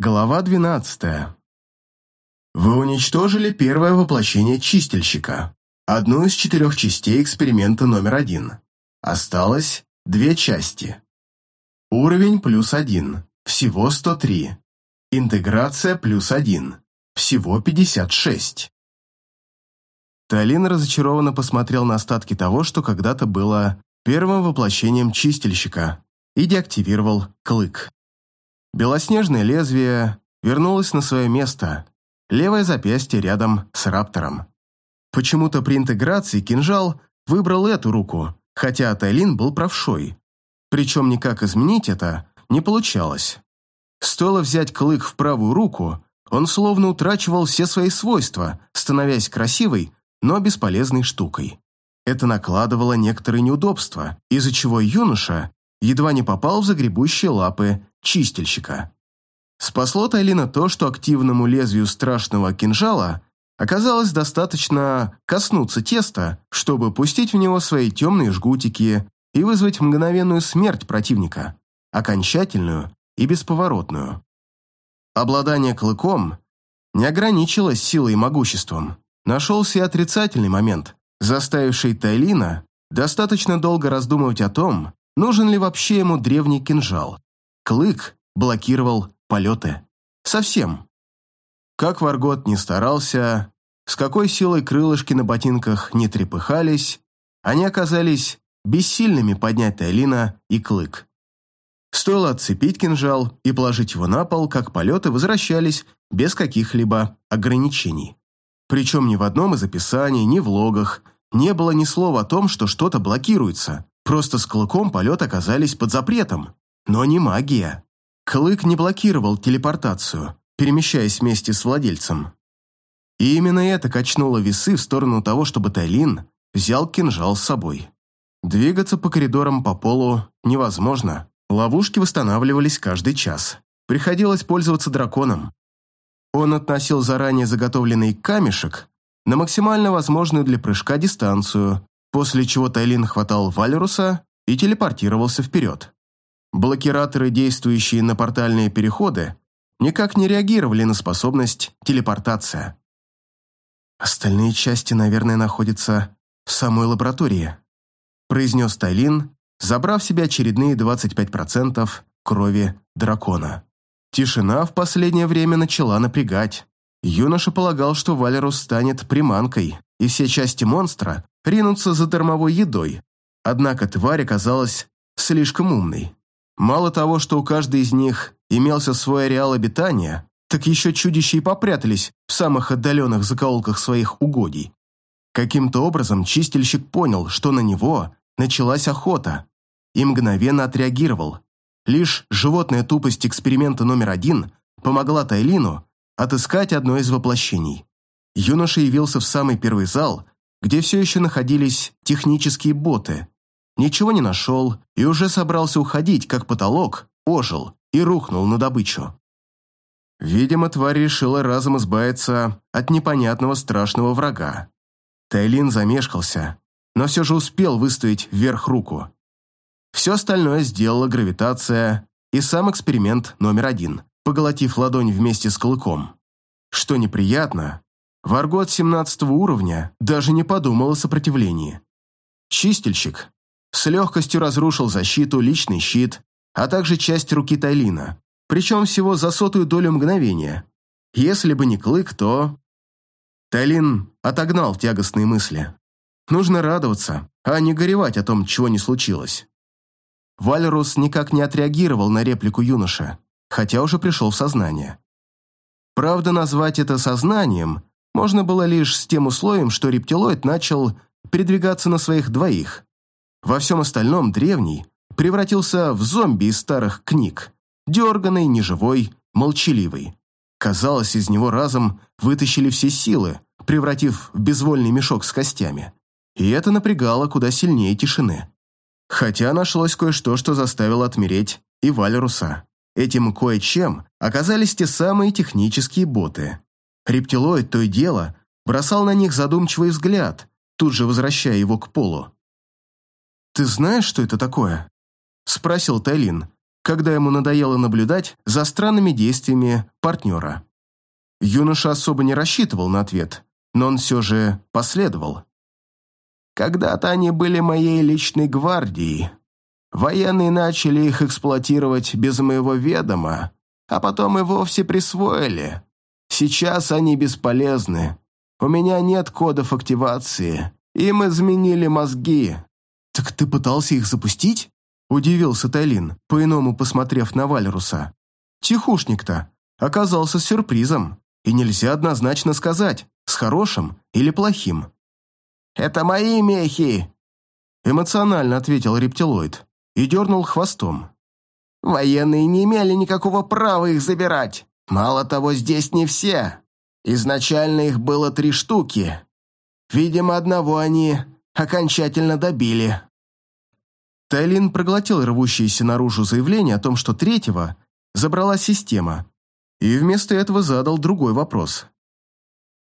Глава 12. Вы уничтожили первое воплощение чистильщика, одну из четырех частей эксперимента номер один. Осталось две части. Уровень плюс один, всего 103. Интеграция плюс один, всего 56. Талин разочарованно посмотрел на остатки того, что когда-то было первым воплощением чистильщика, и деактивировал клык. Белоснежное лезвие вернулось на свое место, левое запястье рядом с раптором. Почему-то при интеграции кинжал выбрал эту руку, хотя Тайлин был правшой. Причем никак изменить это не получалось. Стоило взять клык в правую руку, он словно утрачивал все свои свойства, становясь красивой, но бесполезной штукой. Это накладывало некоторые неудобства, из-за чего юноша едва не попал в загребущие лапы чистильщика. Спасло Тайлина то, что активному лезвию страшного кинжала оказалось достаточно коснуться теста, чтобы пустить в него свои темные жгутики и вызвать мгновенную смерть противника, окончательную и бесповоротную. Обладание клыком не ограничилось силой и могуществом. Нашелся и отрицательный момент, заставивший Тайлина достаточно долго раздумывать о том, нужен ли вообще ему древний кинжал. Клык блокировал полеты. Совсем. Как Варгот не старался, с какой силой крылышки на ботинках не трепыхались, они оказались бессильными поднять Тайлина и Клык. Стоило отцепить кинжал и положить его на пол, как полеты возвращались без каких-либо ограничений. Причем ни в одном из описаний, ни в логах не было ни слова о том, что что-то блокируется. Просто с клыком полет оказались под запретом. Но не магия. Клык не блокировал телепортацию, перемещаясь вместе с владельцем. И именно это качнуло весы в сторону того, чтобы Тайлин взял кинжал с собой. Двигаться по коридорам по полу невозможно. Ловушки восстанавливались каждый час. Приходилось пользоваться драконом. Он относил заранее заготовленный камешек на максимально возможную для прыжка дистанцию, после чего Тайлин хватал Валеруса и телепортировался вперед. Блокираторы, действующие на портальные переходы, никак не реагировали на способность телепортация. «Остальные части, наверное, находятся в самой лаборатории», произнес Тайлин, забрав себе очередные 25% крови дракона. Тишина в последнее время начала напрягать. Юноша полагал, что Валерус станет приманкой, и все части монстра ринутся за дармовой едой. Однако тварь оказалась слишком умной. Мало того, что у каждой из них имелся свой ареал обитания, так еще чудища и попрятались в самых отдаленных закоулках своих угодий. Каким-то образом чистильщик понял, что на него началась охота, и мгновенно отреагировал. Лишь животная тупость эксперимента номер один помогла Тайлину отыскать одно из воплощений. Юноша явился в самый первый зал, где все еще находились технические боты. Ничего не нашел и уже собрался уходить, как потолок ожил и рухнул на добычу. Видимо, тварь решила разом избавиться от непонятного страшного врага. Тайлин замешкался, но все же успел выставить вверх руку. Все остальное сделала гравитация и сам эксперимент номер один поглотив ладонь вместе с клыком. Что неприятно, Варгот 17 уровня даже не подумал о сопротивлении. Чистильщик с легкостью разрушил защиту, личный щит, а также часть руки Тайлина, причем всего за сотую долю мгновения. Если бы не клык, то... Тайлин отогнал тягостные мысли. Нужно радоваться, а не горевать о том, чего не случилось. Вальрус никак не отреагировал на реплику юноша хотя уже пришел в сознание. Правда, назвать это сознанием можно было лишь с тем условием, что рептилоид начал передвигаться на своих двоих. Во всем остальном древний превратился в зомби из старых книг, дерганный, неживой, молчаливый. Казалось, из него разом вытащили все силы, превратив в безвольный мешок с костями. И это напрягало куда сильнее тишины. Хотя нашлось кое-что, что заставило отмереть и Валеруса. Этим кое-чем оказались те самые технические боты. Рептилоид то и дело бросал на них задумчивый взгляд, тут же возвращая его к полу. «Ты знаешь, что это такое?» – спросил Тайлин, когда ему надоело наблюдать за странными действиями партнера. Юноша особо не рассчитывал на ответ, но он все же последовал. Когда-то они были моей личной гвардией. Военные начали их эксплуатировать без моего ведома, а потом и вовсе присвоили. Сейчас они бесполезны. У меня нет кодов активации. Им изменили мозги. Так ты пытался их запустить? Удивился Тайлин, по-иному посмотрев на Вальруса. Тихушник-то оказался сюрпризом, и нельзя однозначно сказать, с хорошим или плохим. «Это мои мехи!» Эмоционально ответил рептилоид и дернул хвостом. «Военные не имели никакого права их забирать. Мало того, здесь не все. Изначально их было три штуки. Видимо, одного они окончательно добили». Тайлин проглотил рвущееся наружу заявление о том, что третьего забрала система, и вместо этого задал другой вопрос.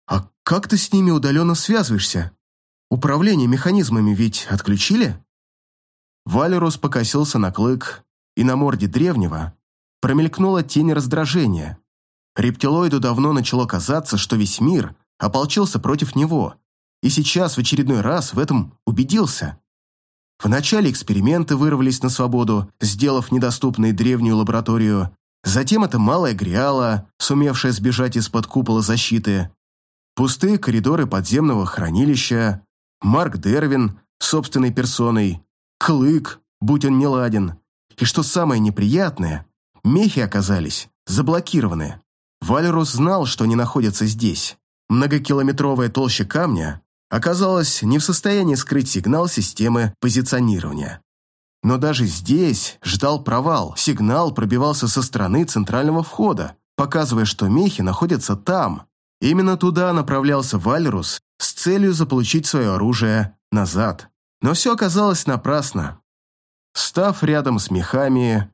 «А как ты с ними удаленно связываешься? Управление механизмами ведь отключили?» Валерус покосился на клык, и на морде древнего промелькнула тень раздражения. Рептилоиду давно начало казаться, что весь мир ополчился против него, и сейчас в очередной раз в этом убедился. Вначале эксперименты вырвались на свободу, сделав недоступной древнюю лабораторию, затем это малая Гриала, сумевшая сбежать из-под купола защиты, пустые коридоры подземного хранилища, Марк Дервин собственной персоной, Клык, будь он не ладен. И что самое неприятное, мехи оказались заблокированы. Валерус знал, что они находятся здесь. Многокилометровая толща камня оказалась не в состоянии скрыть сигнал системы позиционирования. Но даже здесь ждал провал. Сигнал пробивался со стороны центрального входа, показывая, что мехи находятся там. Именно туда направлялся Валерус с целью заполучить свое оружие назад. Но все оказалось напрасно. Став рядом с мехами,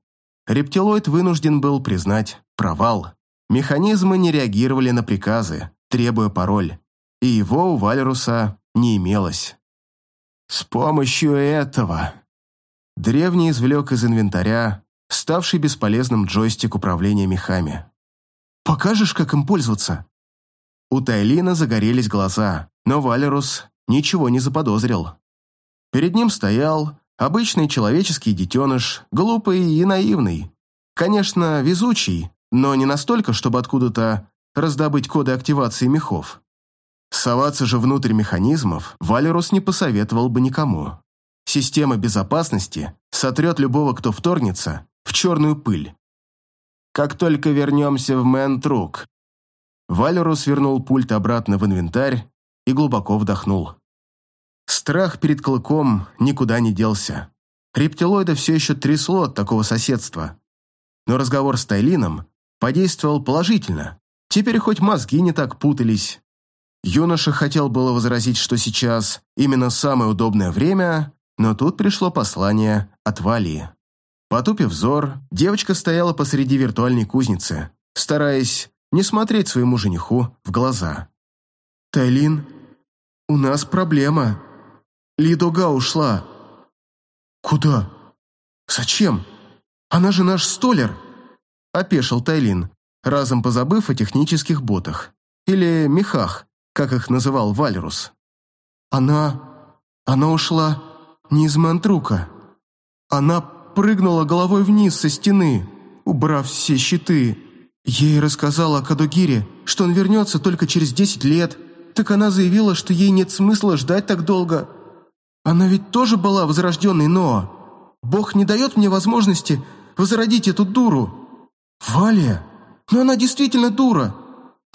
рептилоид вынужден был признать провал. Механизмы не реагировали на приказы, требуя пароль, и его у Валеруса не имелось. С помощью этого древний извлек из инвентаря ставший бесполезным джойстик управления мехами. «Покажешь, как им пользоваться?» У Тайлина загорелись глаза, но Валерус ничего не заподозрил. Перед ним стоял обычный человеческий детеныш, глупый и наивный. Конечно, везучий, но не настолько, чтобы откуда-то раздобыть коды активации мехов. Соваться же внутрь механизмов Валерус не посоветовал бы никому. Система безопасности сотрет любого, кто вторгнется, в черную пыль. Как только вернемся в Мэнтрук. Валерус вернул пульт обратно в инвентарь и глубоко вдохнул. Страх перед клыком никуда не делся. Рептилоида все еще трясло от такого соседства. Но разговор с Тайлином подействовал положительно. Теперь хоть мозги не так путались. Юноша хотел было возразить, что сейчас именно самое удобное время, но тут пришло послание от Валии. Потупив взор, девочка стояла посреди виртуальной кузницы, стараясь не смотреть своему жениху в глаза. «Тайлин, у нас проблема», Лидога ушла». «Куда? Зачем? Она же наш столер!» – опешил Тайлин, разом позабыв о технических ботах. Или мехах, как их называл Вальрус. «Она... она ушла не из Мантрука. Она прыгнула головой вниз со стены, убрав все щиты. Ей рассказала о Кадугире, что он вернется только через десять лет. Так она заявила, что ей нет смысла ждать так долго, она ведь тоже была возрожденной Ноа. Бог не дает мне возможности возродить эту дуру. Валия, но она действительно дура.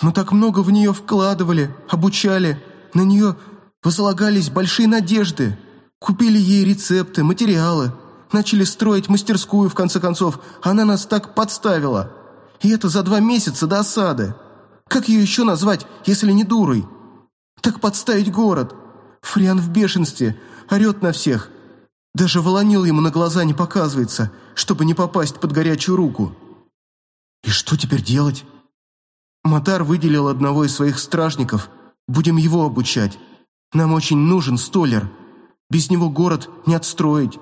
Мы так много в нее вкладывали, обучали, на нее возлагались большие надежды. Купили ей рецепты, материалы, начали строить мастерскую, в конце концов. Она нас так подставила. И это за два месяца до осады. Как ее еще назвать, если не дурой? Так подставить город. Фриан в бешенстве, орет на всех. Даже волонил ему на глаза не показывается, чтобы не попасть под горячую руку. И что теперь делать? Матар выделил одного из своих стражников. Будем его обучать. Нам очень нужен столер. Без него город не отстроить.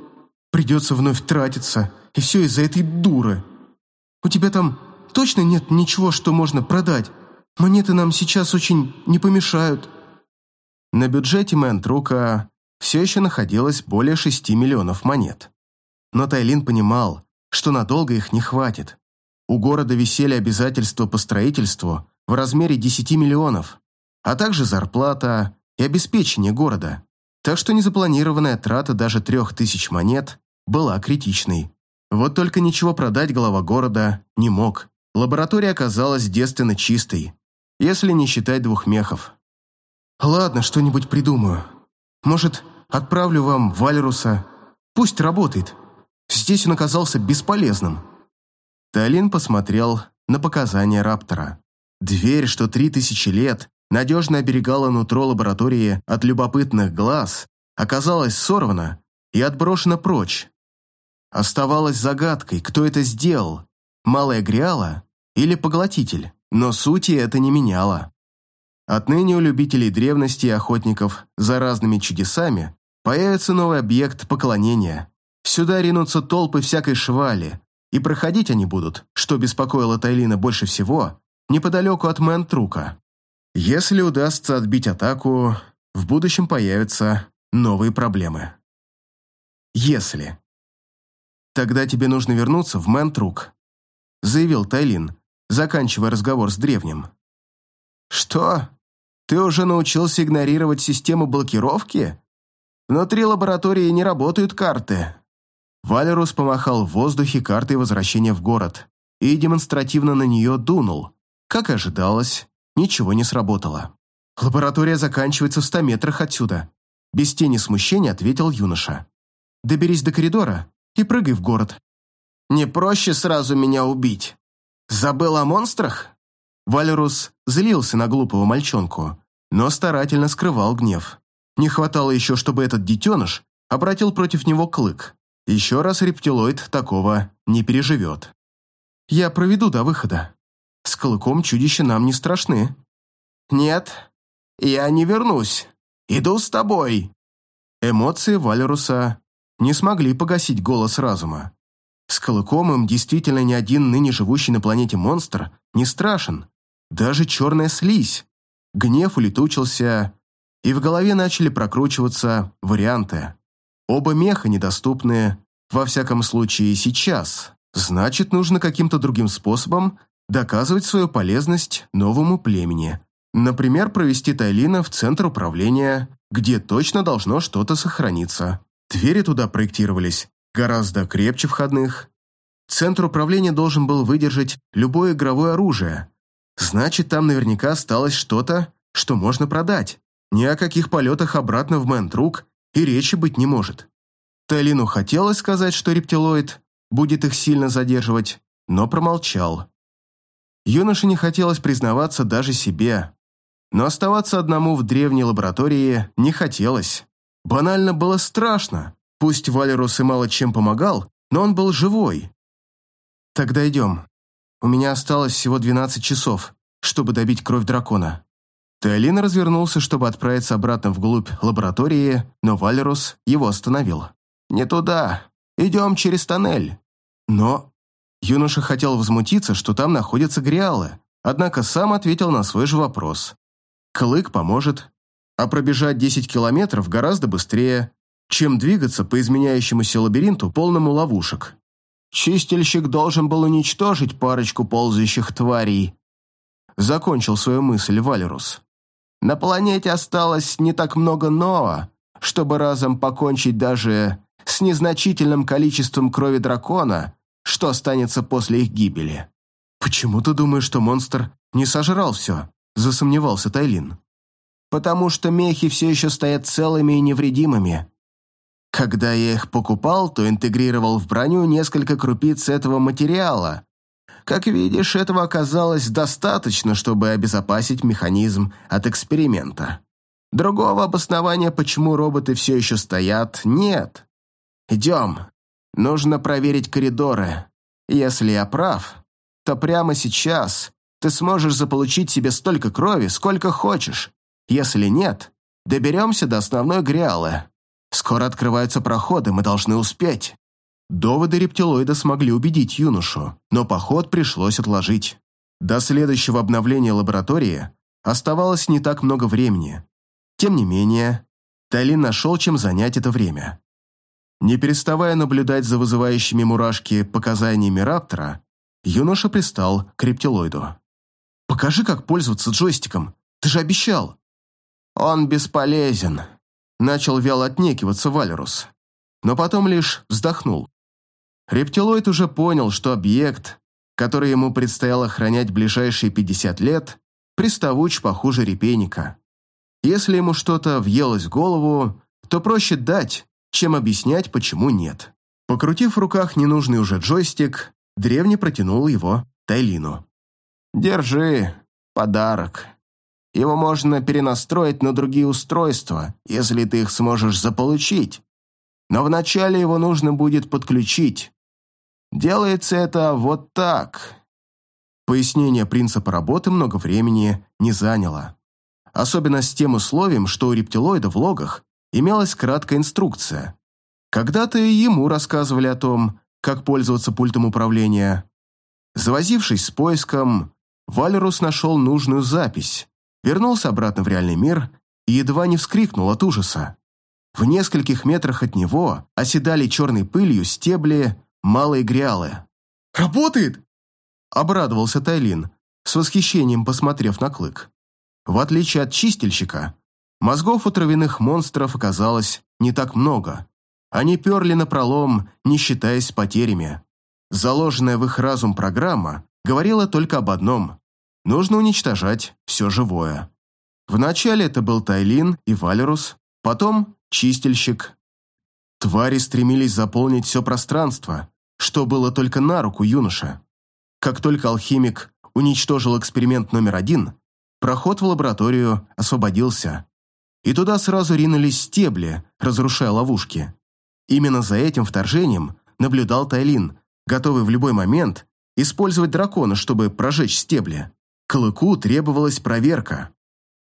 Придется вновь тратиться, и все из-за этой дуры. У тебя там точно нет ничего, что можно продать? Монеты нам сейчас очень не помешают». На бюджете Мэнтрука все еще находилось более 6 миллионов монет. Но Тайлин понимал, что надолго их не хватит. У города висели обязательства по строительству в размере 10 миллионов, а также зарплата и обеспечение города. Так что незапланированная трата даже трех тысяч монет была критичной. Вот только ничего продать глава города не мог. Лаборатория оказалась девственно чистой, если не считать двух мехов. «Ладно, что-нибудь придумаю. Может, отправлю вам Валеруса. Пусть работает. Здесь он оказался бесполезным». Талин посмотрел на показания Раптора. Дверь, что три тысячи лет надежно оберегала нутро лаборатории от любопытных глаз, оказалась сорвана и отброшена прочь. Оставалось загадкой, кто это сделал, малая Гриала или поглотитель, но сути это не меняло. Отныне у любителей древности и охотников за разными чудесами появится новый объект поклонения. Сюда ринутся толпы всякой швали, и проходить они будут, что беспокоило Тайлина больше всего, неподалеку от Мэнтрука. Если удастся отбить атаку, в будущем появятся новые проблемы. Если. Тогда тебе нужно вернуться в Мэнтрук, заявил Тайлин, заканчивая разговор с древним. Что? Ты уже научился игнорировать систему блокировки? Внутри лаборатории не работают карты. Валерус помахал в воздухе картой возвращения в город и демонстративно на нее дунул. Как и ожидалось, ничего не сработало. «Лаборатория заканчивается в ста метрах отсюда», без тени смущения ответил юноша. «Доберись до коридора и прыгай в город». «Не проще сразу меня убить? Забыл о монстрах?» Валерус злился на глупого мальчонку, но старательно скрывал гнев. Не хватало еще, чтобы этот детеныш обратил против него клык. Еще раз рептилоид такого не переживет. «Я проведу до выхода», с клыком чудища нам не страшны. Нет, я не вернусь. Иду с тобой. Эмоции Валеруса не смогли погасить голос разума. С клыком им действительно ни один ныне живущий на планете монстр не страшен. Даже черная слизь. Гнев улетучился, и в голове начали прокручиваться варианты. Оба меха недоступны, во всяком случае сейчас. Значит, нужно каким-то другим способом доказывать свою полезность новому племени. Например, провести Тайлина в центр управления, где точно должно что-то сохраниться. Двери туда проектировались гораздо крепче входных. Центр управления должен был выдержать любое игровое оружие. Значит, там наверняка осталось что-то, что можно продать. Ни о каких полетах обратно в Мэнтрук и речи быть не может. Тайлину хотелось сказать, что рептилоид будет их сильно задерживать, но промолчал. Юноше не хотелось признаваться даже себе. Но оставаться одному в древней лаборатории не хотелось. Банально было страшно. Пусть Валерус и мало чем помогал, но он был живой. «Тогда идем. У меня осталось всего 12 часов, чтобы добить кровь дракона». Теолин развернулся, чтобы отправиться обратно вглубь лаборатории, но Валерус его остановил. «Не туда. Идем через тоннель». «Но...» Юноша хотел возмутиться, что там находятся гриалы, однако сам ответил на свой же вопрос. Клык поможет, а пробежать 10 километров гораздо быстрее, чем двигаться по изменяющемуся лабиринту, полному ловушек. Чистильщик должен был уничтожить парочку ползающих тварей. Закончил свою мысль Валерус. На планете осталось не так много Ноа, чтобы разом покончить даже с незначительным количеством крови дракона что останется после их гибели. «Почему ты думаешь, что монстр не сожрал все?» – засомневался Тайлин. «Потому что мехи все еще стоят целыми и невредимыми. Когда я их покупал, то интегрировал в броню несколько крупиц этого материала. Как видишь, этого оказалось достаточно, чтобы обезопасить механизм от эксперимента. Другого обоснования, почему роботы все еще стоят, нет. Идем, Нужно проверить коридоры. Если я прав, то прямо сейчас ты сможешь заполучить себе столько крови, сколько хочешь. Если нет, доберемся до основной гриалы. Скоро открываются проходы, мы должны успеть. Доводы рептилоида смогли убедить юношу, но поход пришлось отложить. До следующего обновления лаборатории оставалось не так много времени. Тем не менее, Тайлин нашел, чем занять это время. Не переставая наблюдать за вызывающими мурашки показаниями Раптора, юноша пристал к рептилоиду. «Покажи, как пользоваться джойстиком. Ты же обещал!» «Он бесполезен», — начал вяло отнекиваться Валерус, но потом лишь вздохнул. Рептилоид уже понял, что объект, который ему предстояло охранять ближайшие 50 лет, приставуч похуже репейника. Если ему что-то въелось в голову, то проще дать, чем объяснять, почему нет. Покрутив в руках ненужный уже джойстик, древний протянул его Тайлину. «Держи, подарок. Его можно перенастроить на другие устройства, если ты их сможешь заполучить. Но вначале его нужно будет подключить. Делается это вот так». Пояснение принципа работы много времени не заняло. Особенно с тем условием, что у рептилоида в логах имелась краткая инструкция. Когда-то ему рассказывали о том, как пользоваться пультом управления. Завозившись с поиском, Валерус нашел нужную запись, вернулся обратно в реальный мир и едва не вскрикнул от ужаса. В нескольких метрах от него оседали черной пылью стебли малые грялы. «Работает!» – обрадовался Тайлин, с восхищением посмотрев на клык. В отличие от чистильщика, Мозгов у травяных монстров оказалось не так много. Они перли напролом, не считаясь потерями. Заложенная в их разум программа говорила только об одном – нужно уничтожать все живое. Вначале это был Тайлин и Валерус, потом – чистильщик. Твари стремились заполнить все пространство, что было только на руку юноша. Как только алхимик уничтожил эксперимент номер один, проход в лабораторию освободился и туда сразу ринулись стебли, разрушая ловушки. Именно за этим вторжением наблюдал Тайлин, готовый в любой момент использовать дракона, чтобы прожечь стебли. Клыку требовалась проверка.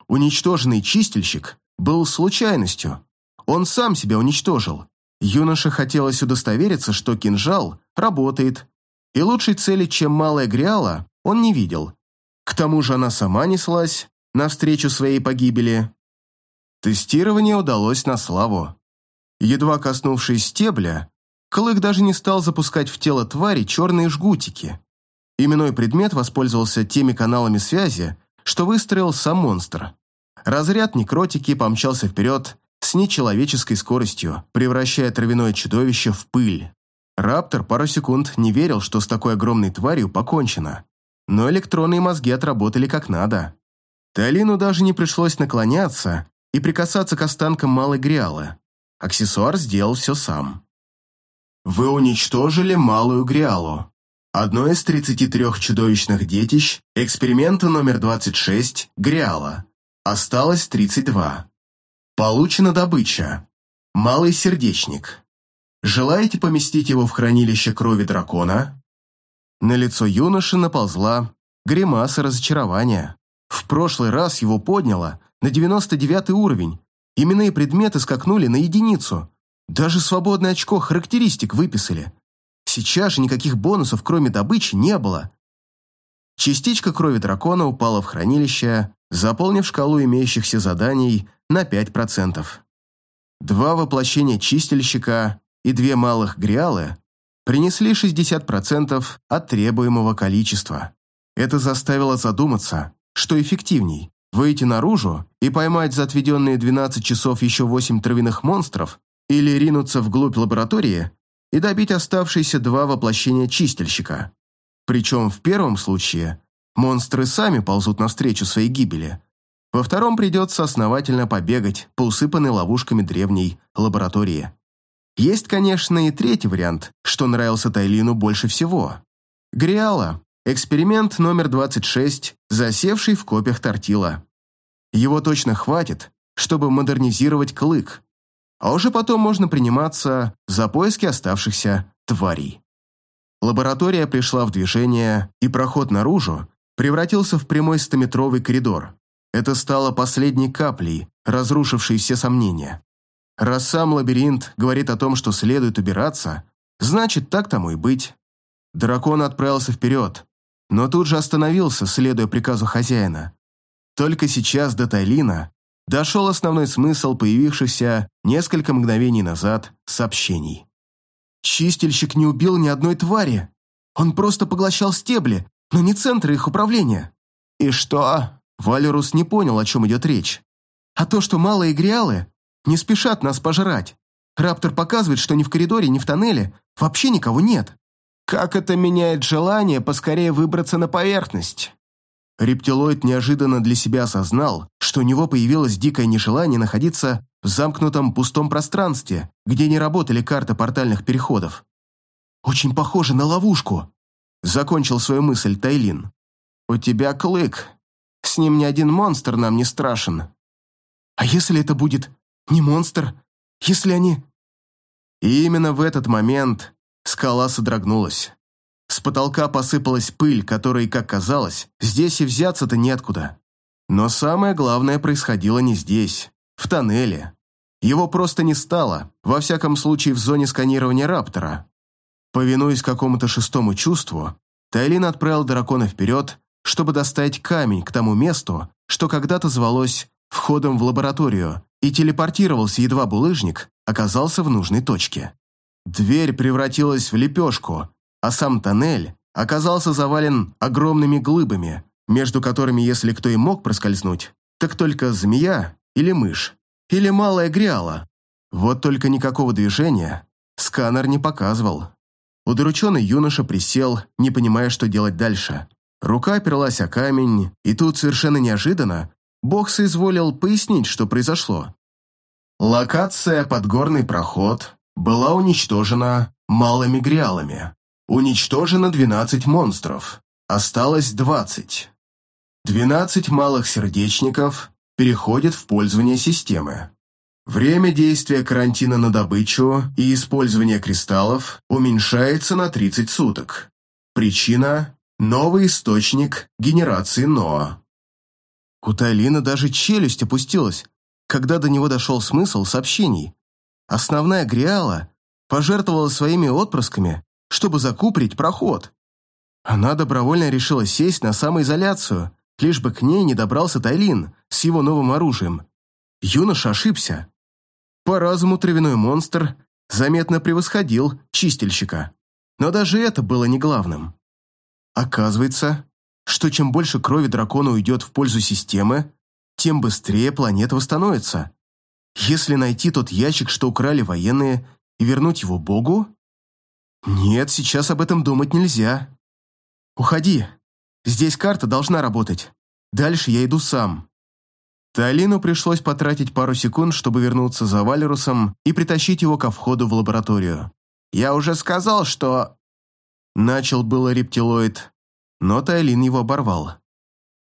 Уничтоженный чистильщик был случайностью. Он сам себя уничтожил. Юноше хотелось удостовериться, что кинжал работает, и лучшей цели, чем малая гриала, он не видел. К тому же она сама неслась навстречу своей погибели, Тестирование удалось на славу. Едва коснувшись стебля, Клык даже не стал запускать в тело твари черные жгутики. Именной предмет воспользовался теми каналами связи, что выстроил сам монстр. Разряд некротики помчался вперед с нечеловеческой скоростью, превращая травяное чудовище в пыль. Раптор пару секунд не верил, что с такой огромной тварью покончено. Но электронные мозги отработали как надо. Талину даже не пришлось наклоняться и прикасаться к останкам малой гриалы. Аксессуар сделал все сам. Вы уничтожили малую гриалу. Одно из 33 чудовищных детищ эксперимента номер 26 Гриала. Осталось 32. Получена добыча. Малый сердечник. Желаете поместить его в хранилище крови дракона? На лицо юноши наползла гримаса разочарования. В прошлый раз его подняло на 99 уровень. Именные предметы скакнули на единицу. Даже свободное очко характеристик выписали. Сейчас же никаких бонусов, кроме добычи, не было. Частичка крови дракона упала в хранилище, заполнив шкалу имеющихся заданий на 5%. Два воплощения чистильщика и две малых гриалы принесли 60% от требуемого количества. Это заставило задуматься, что эффективней Выйти наружу и поймать за отведенные 12 часов еще 8 травяных монстров или ринуться вглубь лаборатории и добить оставшиеся два воплощения чистильщика. Причем в первом случае монстры сами ползут навстречу своей гибели. Во втором придется основательно побегать по усыпанной ловушками древней лаборатории. Есть, конечно, и третий вариант, что нравился Тайлину больше всего. Гриала Эксперимент номер 26, засевший в копиях тортила. Его точно хватит, чтобы модернизировать клык, а уже потом можно приниматься за поиски оставшихся тварей. Лаборатория пришла в движение, и проход наружу превратился в прямой стометровый коридор. Это стало последней каплей, разрушившей все сомнения. Раз сам лабиринт говорит о том, что следует убираться, Значит, так тому и быть. Дракон отправился вперед, но тут же остановился, следуя приказу хозяина. Только сейчас до Тайлина дошел основной смысл появившихся несколько мгновений назад сообщений. Чистильщик не убил ни одной твари. Он просто поглощал стебли, но не центры их управления. И что? Валерус не понял, о чем идет речь. А то, что малые гриалы не спешат нас пожрать. Раптор показывает, что ни в коридоре, ни в тоннеле вообще никого нет. Как это меняет желание поскорее выбраться на поверхность? Рептилоид неожиданно для себя осознал, что у него появилось дикое нежелание находиться в замкнутом пустом пространстве, где не работали карты портальных переходов. «Очень похоже на ловушку», — закончил свою мысль Тайлин. «У тебя клык. С ним ни один монстр нам не страшен». «А если это будет не монстр? Если они...» И именно в этот момент скала содрогнулась. С потолка посыпалась пыль, которой, как казалось, здесь и взяться-то неоткуда. Но самое главное происходило не здесь, в тоннеле. Его просто не стало, во всяком случае в зоне сканирования Раптора. Повинуясь какому-то шестому чувству, Тайлин отправил дракона вперед, чтобы достать камень к тому месту, что когда-то звалось входом в лабораторию, и телепортировался, едва булыжник оказался в нужной точке. Дверь превратилась в лепешку, а сам тоннель оказался завален огромными глыбами, между которыми, если кто и мог проскользнуть, так только змея или мышь, или малая гряла. Вот только никакого движения сканер не показывал. Удрученный юноша присел, не понимая, что делать дальше. Рука оперлась о камень, и тут совершенно неожиданно Бог соизволил пояснить, что произошло. Локация «Подгорный проход» была уничтожена малыми гриалами. Уничтожено 12 монстров, осталось 20. 12 малых сердечников переходят в пользование системы. Время действия карантина на добычу и использование кристаллов уменьшается на 30 суток. Причина – новый источник генерации НОА. У Тайлина даже челюсть опустилась, когда до него дошел смысл сообщений. Основная Гриала пожертвовала своими отпрысками чтобы закупорить проход. Она добровольно решила сесть на самоизоляцию, лишь бы к ней не добрался Тайлин с его новым оружием. Юноша ошибся. По разуму травяной монстр заметно превосходил чистильщика. Но даже это было не главным. Оказывается, что чем больше крови дракона уйдет в пользу системы, тем быстрее планета восстановится. Если найти тот ящик, что украли военные, и вернуть его Богу, «Нет, сейчас об этом думать нельзя. Уходи. Здесь карта должна работать. Дальше я иду сам». Талину пришлось потратить пару секунд, чтобы вернуться за Валерусом и притащить его ко входу в лабораторию. «Я уже сказал, что...» Начал было рептилоид, но Тайлин его оборвал.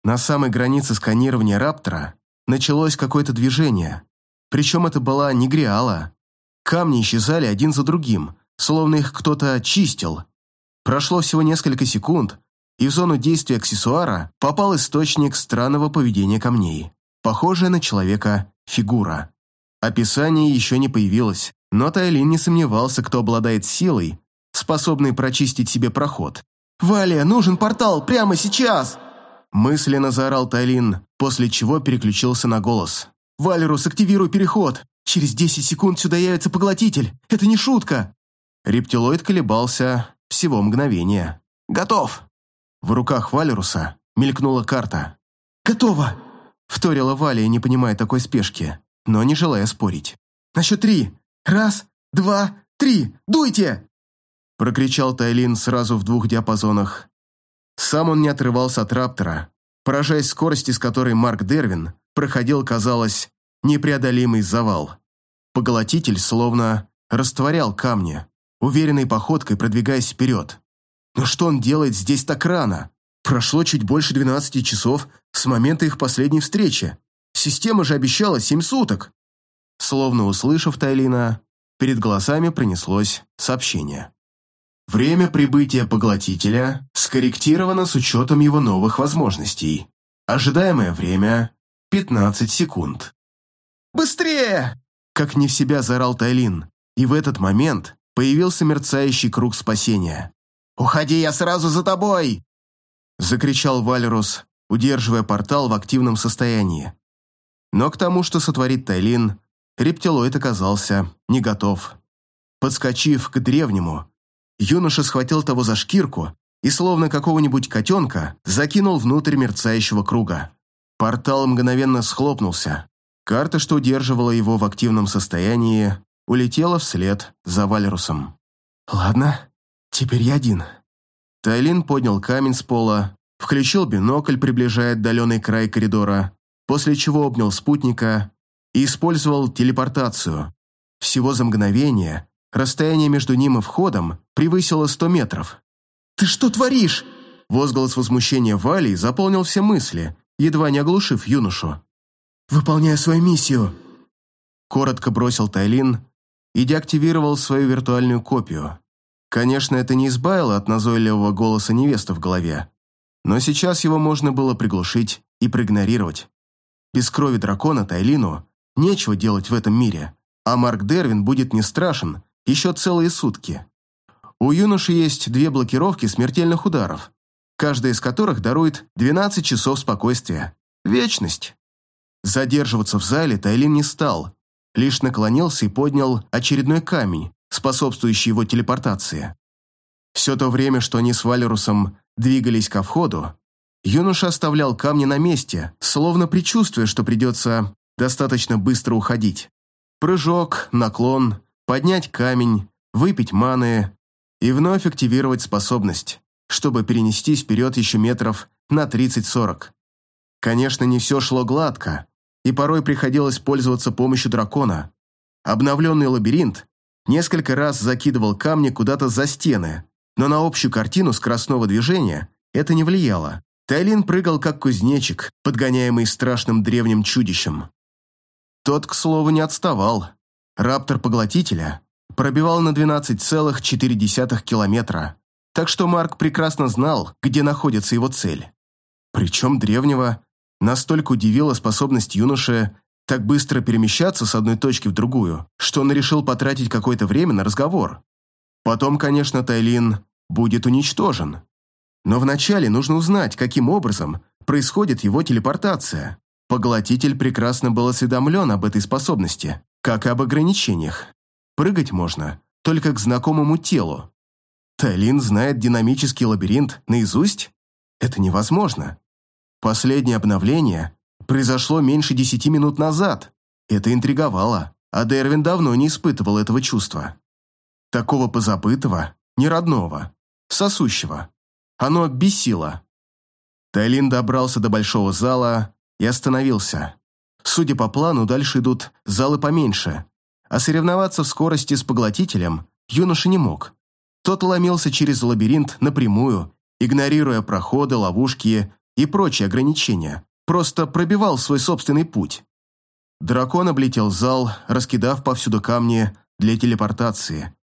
На самой границе сканирования Раптора началось какое-то движение. Причем это была не Гриала. Камни исчезали один за другим, словно их кто-то очистил. Прошло всего несколько секунд, и в зону действия аксессуара попал источник странного поведения камней, похожая на человека фигура. Описание еще не появилось, но Тайлин не сомневался, кто обладает силой, способной прочистить себе проход. «Валя, нужен портал прямо сейчас!» Мысленно заорал Тайлин, после чего переключился на голос. «Валерус, активируй переход! Через 10 секунд сюда явится поглотитель! Это не шутка!» Рептилоид колебался всего мгновение. «Готов!» В руках Валеруса мелькнула карта. «Готово!» Вторила Валя, не понимая такой спешки, но не желая спорить. «На счет три! Раз, два, три! Дуйте!» Прокричал Тайлин сразу в двух диапазонах. Сам он не отрывался от Раптора, поражаясь скорости, с которой Марк Дервин проходил, казалось, непреодолимый завал. Поглотитель словно растворял камни уверенной походкой продвигаясь вперед. Но что он делает здесь так рано? Прошло чуть больше 12 часов с момента их последней встречи. Система же обещала семь суток. Словно услышав Тайлина, перед глазами пронеслось сообщение. Время прибытия поглотителя скорректировано с учетом его новых возможностей. Ожидаемое время – 15 секунд. «Быстрее!» Как не в себя заорал Тайлин, и в этот момент появился мерцающий круг спасения. «Уходи, я сразу за тобой!» Закричал Валерус, удерживая портал в активном состоянии. Но к тому, что сотворит Тайлин, рептилоид оказался не готов. Подскочив к древнему, юноша схватил того за шкирку и, словно какого-нибудь котенка, закинул внутрь мерцающего круга. Портал мгновенно схлопнулся. Карта, что удерживала его в активном состоянии, улетела вслед за Валерусом. «Ладно, теперь я один». Тайлин поднял камень с пола, включил бинокль, приближая отдаленный край коридора, после чего обнял спутника и использовал телепортацию. Всего за мгновение расстояние между ним и входом превысило 100 метров. «Ты что творишь?» Возглас возмущения Вали заполнил все мысли, едва не оглушив юношу. «Выполняю свою миссию», — коротко бросил Тайлин и деактивировал свою виртуальную копию. Конечно, это не избавило от назойливого голоса невесты в голове, но сейчас его можно было приглушить и проигнорировать. Без крови дракона Тайлину нечего делать в этом мире, а Марк Дервин будет не страшен еще целые сутки. У юноши есть две блокировки смертельных ударов, каждая из которых дарует 12 часов спокойствия. Вечность. Задерживаться в зале Тайлин не стал, лишь наклонился и поднял очередной камень, способствующий его телепортации. Все то время, что они с Валерусом двигались ко входу, юноша оставлял камни на месте, словно предчувствуя, что придется достаточно быстро уходить. Прыжок, наклон, поднять камень, выпить маны и вновь активировать способность, чтобы перенестись вперед еще метров на 30-40. Конечно, не все шло гладко, и порой приходилось пользоваться помощью дракона. Обновленный лабиринт несколько раз закидывал камни куда-то за стены, но на общую картину скоростного движения это не влияло. Тайлин прыгал как кузнечик, подгоняемый страшным древним чудищем. Тот, к слову, не отставал. Раптор поглотителя пробивал на 12,4 километра, так что Марк прекрасно знал, где находится его цель. Причем древнего настолько удивила способность юноши так быстро перемещаться с одной точки в другую, что он решил потратить какое-то время на разговор. Потом, конечно, Тайлин будет уничтожен. Но вначале нужно узнать, каким образом происходит его телепортация. Поглотитель прекрасно был осведомлен об этой способности, как и об ограничениях. Прыгать можно только к знакомому телу. Тайлин знает динамический лабиринт наизусть? Это невозможно. Последнее обновление произошло меньше десяти минут назад. Это интриговало, а Дервин давно не испытывал этого чувства. Такого позабытого, неродного, сосущего. Оно бесило. Тайлин добрался до большого зала и остановился. Судя по плану, дальше идут залы поменьше, а соревноваться в скорости с поглотителем юноша не мог. Тот ломился через лабиринт напрямую, игнорируя проходы, ловушки и прочие ограничения, просто пробивал свой собственный путь. Дракон облетел зал, раскидав повсюду камни для телепортации,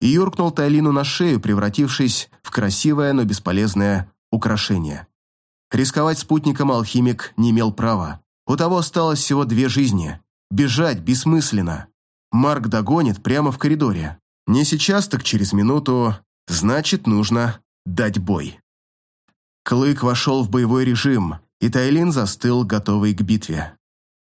и юркнул Тайлину на шею, превратившись в красивое, но бесполезное украшение. Рисковать спутником алхимик не имел права. У того осталось всего две жизни. Бежать бессмысленно. Марк догонит прямо в коридоре. Не сейчас, так через минуту. Значит, нужно дать бой. Клык вошел в боевой режим, и Тайлин застыл, готовый к битве.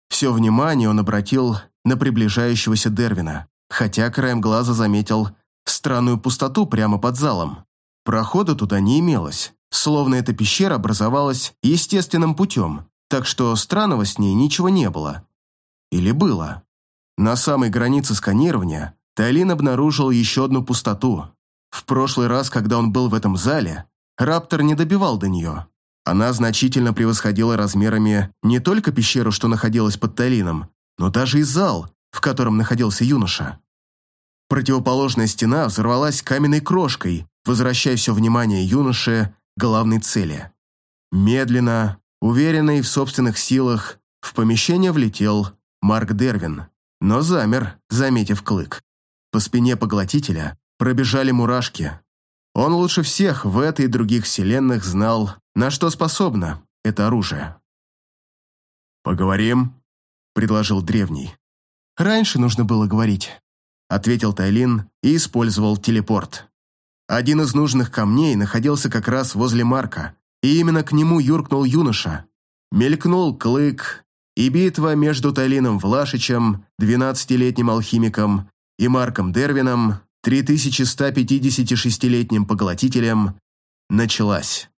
Все внимание он обратил на приближающегося Дервина, хотя краем глаза заметил странную пустоту прямо под залом. Прохода туда не имелось, словно эта пещера образовалась естественным путем, так что странного с ней ничего не было. Или было. На самой границе сканирования Тайлин обнаружил еще одну пустоту. В прошлый раз, когда он был в этом зале, Раптор не добивал до нее. Она значительно превосходила размерами не только пещеру, что находилась под Талином, но даже и зал, в котором находился юноша. Противоположная стена взорвалась каменной крошкой, возвращая все внимание юноши к главной цели. Медленно, уверенный в собственных силах, в помещение влетел Марк Дервин, но замер, заметив клык. По спине поглотителя пробежали мурашки, он лучше всех в этой и других вселенных знал, на что способно это оружие. «Поговорим?» – предложил древний. «Раньше нужно было говорить». ответил Тайлин и использовал телепорт. Один из нужных камней находился как раз возле Марка, и именно к нему юркнул юноша. Мелькнул клык, и битва между Тайлином Влашичем, 12-летним алхимиком, и Марком Дервином, 3156-летним поглотителем, началась.